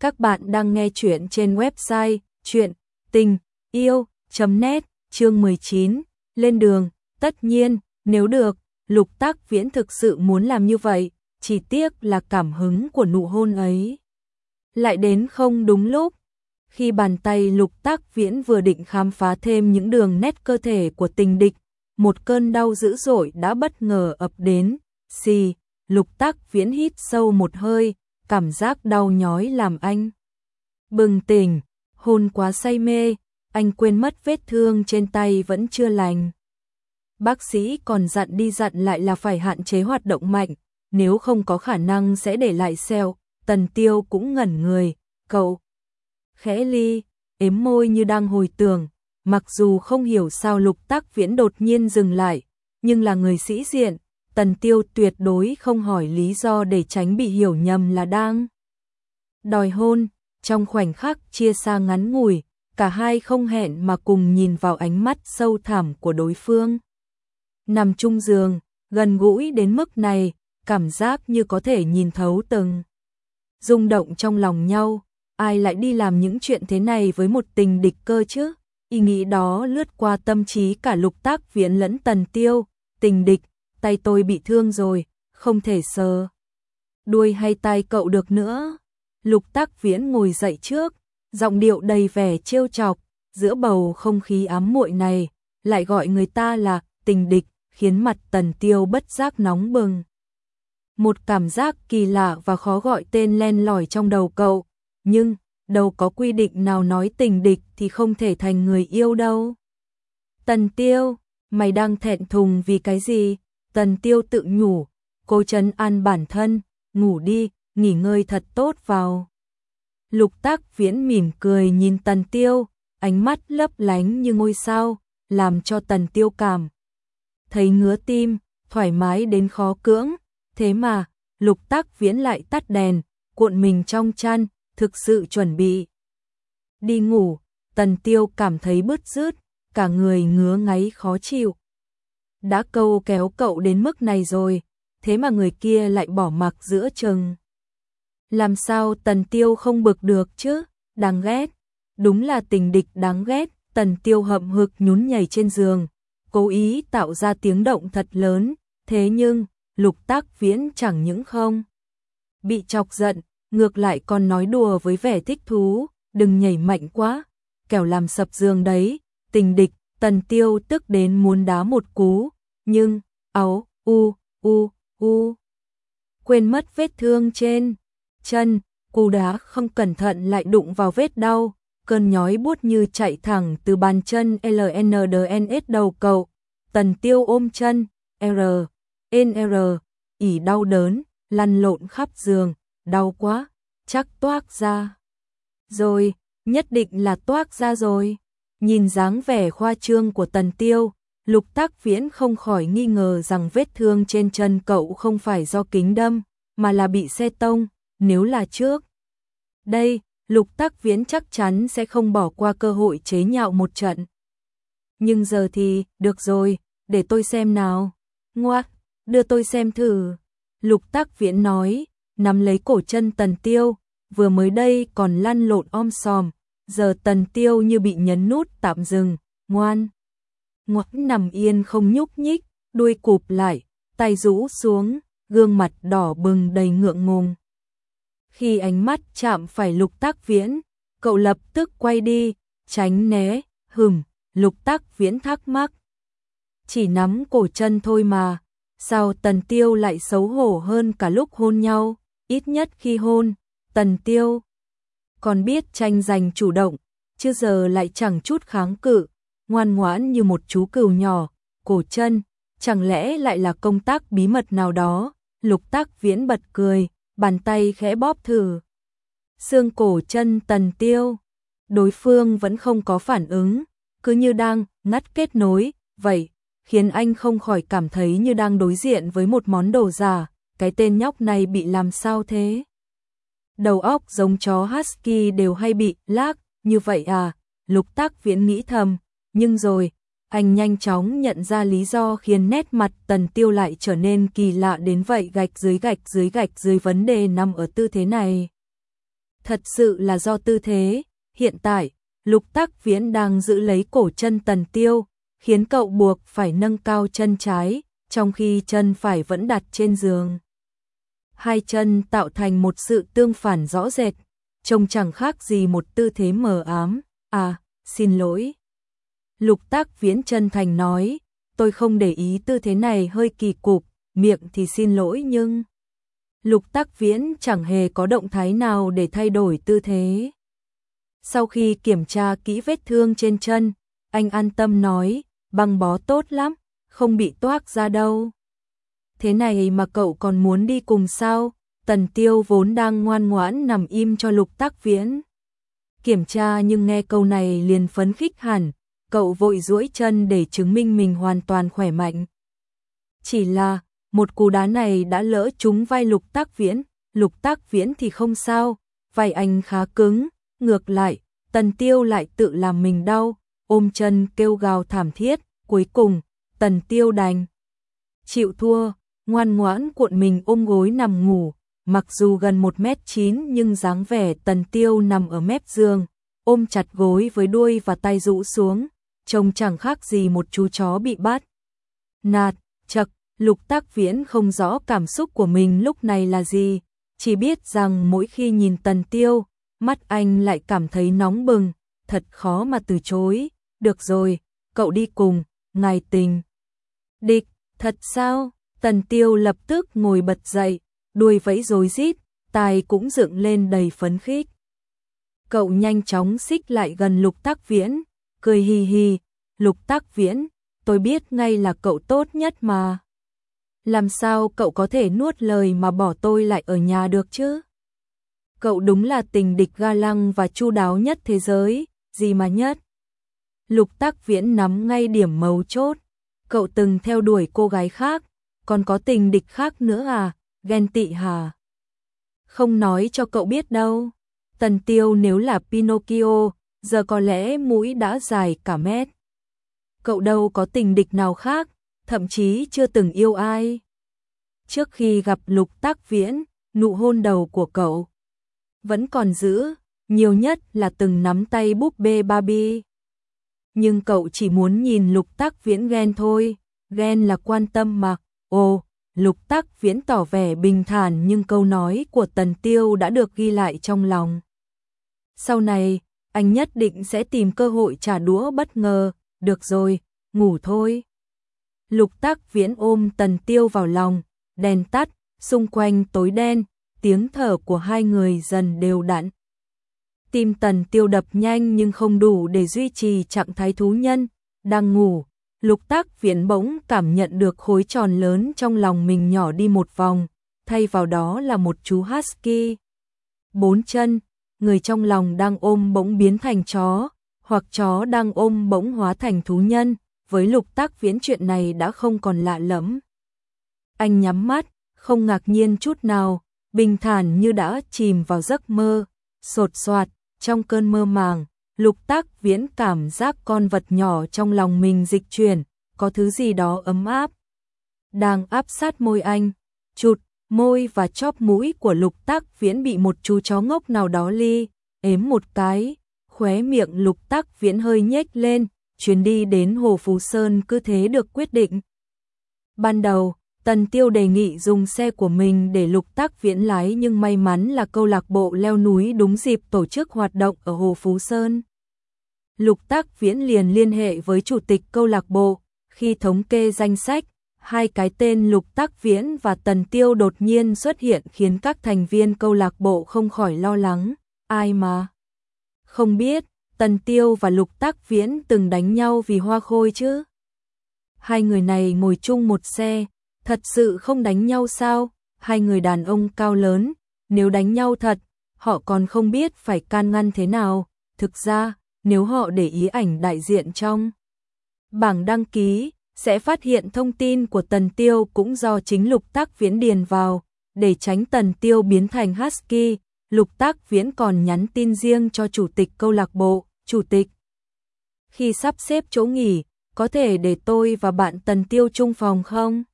Các bạn đang nghe chuyện trên website chuyện tình yêu.net chương 19, lên đường, tất nhiên, nếu được, lục tác viễn thực sự muốn làm như vậy, chỉ tiếc là cảm hứng của nụ hôn ấy. Lại đến không đúng lúc, khi bàn tay lục tác viễn vừa định khám phá thêm những đường nét cơ thể của tình địch, một cơn đau dữ dội đã bất ngờ ập đến, xì, lục tác viễn hít sâu một hơi, cảm giác đau nhói làm anh. Bừng tỉnh, hôn quá say mê, anh quên mất vết thương trên tay vẫn chưa lành. Bác sĩ còn dặn đi dặn lại là phải hạn chế hoạt động mạnh, nếu không có khả năng sẽ để lại sẹo, tần tiêu cũng ngẩn người, cậu. Khẽ ly, ếm môi như đang hồi tưởng, mặc dù không hiểu sao lục tác viễn đột nhiên dừng lại, nhưng là người sĩ diện, tần tiêu tuyệt đối không hỏi lý do để tránh bị hiểu nhầm là đang đòi hôn, trong khoảnh khắc chia xa ngắn ngủi, cả hai không hẹn mà cùng nhìn vào ánh mắt sâu thẳm của đối phương. Nằm chung giường, gần gũi đến mức này, cảm giác như có thể nhìn thấu từng rung động trong lòng nhau, ai lại đi làm những chuyện thế này với một tình địch cơ chứ? Ý nghĩ đó lướt qua tâm trí cả lục tác viễn lẫn tần tiêu, tình địch, tay tôi bị thương rồi, không thể sờ. Đuôi hay tay cậu được nữa. Lục tác viễn ngồi dậy trước, giọng điệu đầy vẻ trêu chọc, giữa bầu không khí ám muội này, lại gọi người ta là tình địch, khiến mặt tần tiêu bất giác nóng bừng. Một cảm giác kỳ lạ và khó gọi tên len lỏi trong đầu cậu, nhưng đâu có quy định nào nói tình địch thì không thể thành người yêu đâu. Tần tiêu, mày đang thẹn thùng vì cái gì? Tần tiêu tự nhủ, cô trấn an bản thân, ngủ đi, nghỉ ngơi thật tốt vào. Lục tác viễn mỉm cười nhìn tần tiêu, ánh mắt lấp lánh như ngôi sao, làm cho tần tiêu cảm. Thấy ngứa tim, thoải mái đến khó cưỡng, thế mà, lục tác viễn lại tắt đèn, cuộn mình trong chăn, thực sự chuẩn bị. Đi ngủ, tần tiêu cảm thấy bứt rứt, cả người ngứa ngáy khó chịu. Đã câu kéo cậu đến mức này rồi, thế mà người kia lại bỏ mặc giữa chừng. Làm sao tần tiêu không bực được chứ, đáng ghét. Đúng là tình địch đáng ghét, tần tiêu hậm hực nhún nhảy trên giường, cố ý tạo ra tiếng động thật lớn, thế nhưng, lục tác viễn chẳng những không. Bị chọc giận, ngược lại còn nói đùa với vẻ thích thú, đừng nhảy mạnh quá, kẻo làm sập giường đấy, tình địch, tần tiêu tức đến muốn đá một cú, nhưng, áo, u, u, u, quên mất vết thương trên chân, cú đá không cẩn thận lại đụng vào vết đau, cơn nhói buốt như chạy thẳng từ bàn chân LNDNS đầu cậu, tần tiêu ôm chân, R, n r, ỉ đau đớn, lăn lộn khắp giường, đau quá, chắc toác ra. Rồi, nhất định là toác ra rồi. Nhìn dáng vẻ khoa trương của tần tiêu, lục tác viễn không khỏi nghi ngờ rằng vết thương trên chân cậu không phải do kính đâm, mà là bị xe tông, nếu là trước. Đây, lục tác viễn chắc chắn sẽ không bỏ qua cơ hội chế nhạo một trận. Nhưng giờ thì, được rồi, để tôi xem nào. Ngoác, đưa tôi xem thử. Lục tác viễn nói, nắm lấy cổ chân tần tiêu, vừa mới đây còn lăn lộn om sòm, giờ tần tiêu như bị nhấn nút tạm dừng, ngoan. Ngoãn nằm yên không nhúc nhích, đuôi cụp lại, tay rũ xuống, gương mặt đỏ bừng đầy ngượng ngùng. Khi ánh mắt chạm phải lục tác viễn, cậu lập tức quay đi, tránh né, hừm, lục tác viễn thắc mắc. Chỉ nắm cổ chân thôi mà, sao tần tiêu lại xấu hổ hơn cả lúc hôn nhau, ít nhất khi hôn, tần tiêu. Còn biết tranh giành chủ động, chưa giờ lại chẳng chút kháng cự, ngoan ngoãn như một chú cừu nhỏ, cổ chân, chẳng lẽ lại là công tác bí mật nào đó, lục tác viễn bật cười, bàn tay khẽ bóp thử. Xương cổ chân tần tiêu, đối phương vẫn không có phản ứng, cứ như đang ngắt kết nối, vậy, khiến anh không khỏi cảm thấy như đang đối diện với một món đồ giả, cái tên nhóc này bị làm sao thế? Đầu óc giống chó Husky đều hay bị lác, như vậy à, lục tác viễn nghĩ thầm, nhưng rồi, anh nhanh chóng nhận ra lý do khiến nét mặt tần tiêu lại trở nên kỳ lạ đến vậy gạch dưới gạch dưới gạch dưới vấn đề nằm ở tư thế này. thật sự là do tư thế, hiện tại, lục tác viễn đang giữ lấy cổ chân tần tiêu, khiến cậu buộc phải nâng cao chân trái, trong khi chân phải vẫn đặt trên giường. Hai chân tạo thành một sự tương phản rõ rệt, trông chẳng khác gì một tư thế mờ ám. À, xin lỗi. Lục tác viễn chân thành nói, tôi không để ý tư thế này hơi kỳ cục, miệng thì xin lỗi nhưng... Lục tác viễn chẳng hề có động thái nào để thay đổi tư thế. Sau khi kiểm tra kỹ vết thương trên chân, anh an tâm nói, băng bó tốt lắm, không bị toác ra đâu. Thế này mà cậu còn muốn đi cùng sao? Tần tiêu vốn đang ngoan ngoãn nằm im cho lục tác viễn. Kiểm tra nhưng nghe câu này liền phấn khích hẳn, cậu vội duỗi chân để chứng minh mình hoàn toàn khỏe mạnh. Chỉ là, một cú đá này đã lỡ trúng vai lục tác viễn, lục tác viễn thì không sao, vai anh khá cứng, ngược lại, tần tiêu lại tự làm mình đau, ôm chân kêu gào thảm thiết, cuối cùng, tần tiêu đành. Chịu thua, ngoan ngoãn cuộn mình ôm gối nằm ngủ, mặc dù gần 1 mét 9 nhưng dáng vẻ tần tiêu nằm ở mép giường, ôm chặt gối với đuôi và tay rũ xuống, trông chẳng khác gì một chú chó bị bắt. Nạt, chật, lục tác viễn không rõ cảm xúc của mình lúc này là gì, chỉ biết rằng mỗi khi nhìn tần tiêu, mắt anh lại cảm thấy nóng bừng, thật khó mà từ chối, được rồi, cậu đi cùng, ngài tình. Địch, thật sao? Tần tiêu lập tức ngồi bật dậy, đuôi vẫy rối rít, tai cũng dựng lên đầy phấn khích. Cậu nhanh chóng xích lại gần lục tác viễn, cười hì hì, lục tác viễn, tôi biết ngay là cậu tốt nhất mà. Làm sao cậu có thể nuốt lời mà bỏ tôi lại ở nhà được chứ? Cậu đúng là tình địch ga lăng và chu đáo nhất thế giới, gì mà nhất. Lục tác viễn nắm ngay điểm mấu chốt. Cậu từng theo đuổi cô gái khác, còn có tình địch khác nữa à, ghen tị hà. Không nói cho cậu biết đâu. Tần tiêu nếu là Pinocchio, giờ có lẽ mũi đã dài cả mét. Cậu đâu có tình địch nào khác, thậm chí chưa từng yêu ai. Trước khi gặp lục tác viễn, nụ hôn đầu của cậu vẫn còn giữ, nhiều nhất là từng nắm tay búp bê Barbie. Nhưng cậu chỉ muốn nhìn lục tác viễn ghen thôi, ghen là quan tâm mà, Ô, lục Tắc viễn tỏ vẻ bình thản nhưng câu nói của tần tiêu đã được ghi lại trong lòng. Sau này, anh nhất định sẽ tìm cơ hội trả đũa bất ngờ, được rồi, ngủ thôi. Lục Tắc viễn ôm tần tiêu vào lòng, đèn tắt, xung quanh tối đen, tiếng thở của hai người dần đều đặn. Tim tần tiêu đập nhanh nhưng không đủ để duy trì trạng thái thú nhân, đang ngủ. Lục tác viễn bỗng cảm nhận được khối tròn lớn trong lòng mình nhỏ đi một vòng, thay vào đó là một chú husky. Bốn chân, người trong lòng đang ôm bỗng biến thành chó, hoặc chó đang ôm bỗng hóa thành thú nhân, với lục tác viễn chuyện này đã không còn lạ lẫm. Anh nhắm mắt, không ngạc nhiên chút nào, bình thản như đã chìm vào giấc mơ, sột soạt, trong cơn mơ màng, lục tác viễn cảm giác con vật nhỏ trong lòng mình dịch chuyển, có thứ gì đó ấm áp. Đang áp sát môi anh, chụt, môi và chóp mũi của lục tác viễn bị một chú chó ngốc nào đó ly, ếm một cái, khóe miệng lục tác viễn hơi nhếch lên, chuyến đi đến Hồ Phú Sơn cứ thế được quyết định. Ban đầu, Tần Tiêu đề nghị dùng xe của mình để lục tác viễn lái nhưng may mắn là câu lạc bộ leo núi đúng dịp tổ chức hoạt động ở Hồ Phú Sơn. Lục tác viễn liền liên hệ với chủ tịch câu lạc bộ, khi thống kê danh sách, hai cái tên lục tác viễn và tần tiêu đột nhiên xuất hiện khiến các thành viên câu lạc bộ không khỏi lo lắng, ai mà. Không biết, tần tiêu và lục tác viễn từng đánh nhau vì hoa khôi chứ. Hai người này ngồi chung một xe, Thật sự không đánh nhau sao? Hai người đàn ông cao lớn, nếu đánh nhau thật, họ còn không biết phải can ngăn thế nào. Thực ra, nếu họ để ý ảnh đại diện trong bảng đăng ký, sẽ phát hiện thông tin của Tần Tiêu cũng do chính Lục Tác Viễn điền vào, để tránh Tần Tiêu biến thành Husky. Lục Tác Viễn còn nhắn tin riêng cho chủ tịch câu lạc bộ, chủ tịch. Khi sắp xếp chỗ nghỉ, có thể để tôi và bạn Tần Tiêu chung phòng không?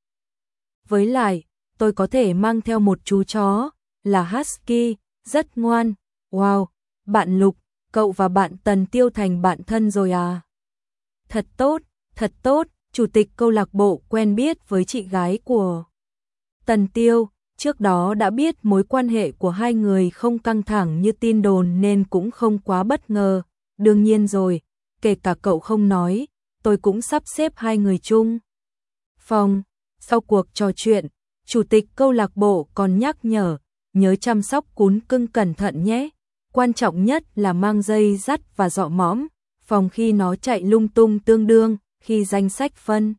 Với lại, tôi có thể mang theo một chú chó, là Husky, rất ngoan. Wow, bạn Lục, cậu và bạn Tần Tiêu thành bạn thân rồi à? Thật tốt, thật tốt, chủ tịch câu lạc bộ quen biết với chị gái của Tần Tiêu, trước đó đã biết mối quan hệ của hai người không căng thẳng như tin đồn nên cũng không quá bất ngờ. Đương nhiên rồi, kể cả cậu không nói, tôi cũng sắp xếp hai người chung. Phòng, sau cuộc trò chuyện, chủ tịch câu lạc bộ còn nhắc nhở, nhớ chăm sóc cún cưng cẩn thận nhé. Quan trọng nhất là mang dây dắt và dọ mõm, phòng khi nó chạy lung tung tương đương, khi danh sách phân.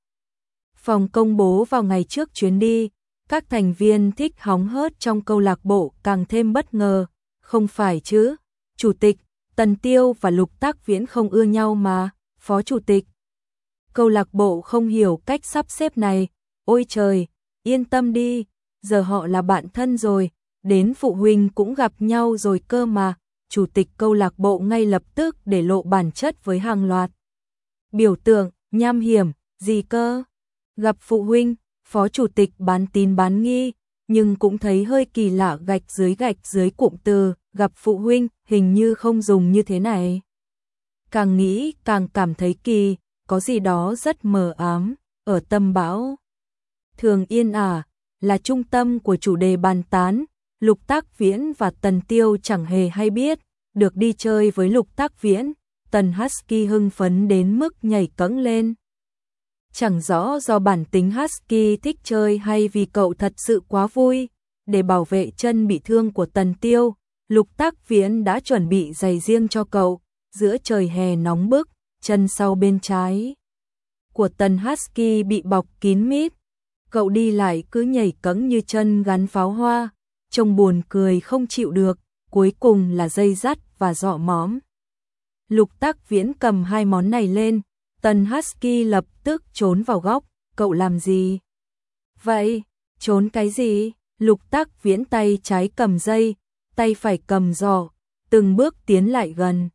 Phòng công bố vào ngày trước chuyến đi, các thành viên thích hóng hớt trong câu lạc bộ càng thêm bất ngờ, không phải chứ? Chủ tịch, Tần Tiêu và Lục Tác Viễn không ưa nhau mà, Phó Chủ tịch. Câu lạc bộ không hiểu cách sắp xếp này, ôi trời, yên tâm đi, giờ họ là bạn thân rồi, đến phụ huynh cũng gặp nhau rồi cơ mà, Chủ tịch câu lạc bộ ngay lập tức để lộ bản chất với hàng loạt. Biểu tượng, nham hiểm, gì cơ? Gặp phụ huynh, phó chủ tịch bán tín bán nghi, nhưng cũng thấy hơi kỳ lạ gạch dưới gạch dưới cụm từ, gặp phụ huynh, hình như không dùng như thế này. Càng nghĩ càng cảm thấy kỳ, có gì đó rất mờ ám, ở tâm bão. Thường yên à là trung tâm của chủ đề bàn tán, Lục Tác Viễn và Tần Tiêu chẳng hề hay biết, được đi chơi với Lục Tác Viễn, Tần Husky hưng phấn đến mức nhảy cẫng lên. Chẳng rõ do bản tính Husky thích chơi hay vì cậu thật sự quá vui, để bảo vệ chân bị thương của Tần Tiêu, Lục Tác Viễn đã chuẩn bị giày riêng cho cậu, giữa trời hè nóng bức, chân sau bên trái của Tần Husky bị bọc kín mít. Cậu đi lại cứ nhảy cẫng như chân gắn pháo hoa, trông buồn cười không chịu được, cuối cùng là dây dắt và dọ móm. Lục Tác Viễn cầm hai món này lên, Tần Husky lập tức trốn vào góc, cậu làm gì? Vậy, trốn cái gì? Lục Tác Viễn tay trái cầm dây, tay phải cầm giò, từng bước tiến lại gần.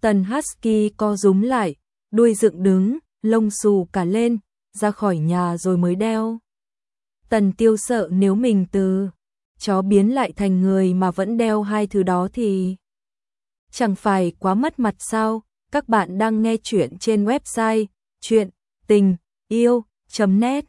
Tần Husky co rúm lại, đuôi dựng đứng, lông xù cả lên, ra khỏi nhà rồi mới đeo. Tần Tiêu sợ nếu mình từ chó biến lại thành người mà vẫn đeo hai thứ đó thì chẳng phải quá mất mặt sao? Các bạn đang nghe chuyện trên website chuyện tình yêu.net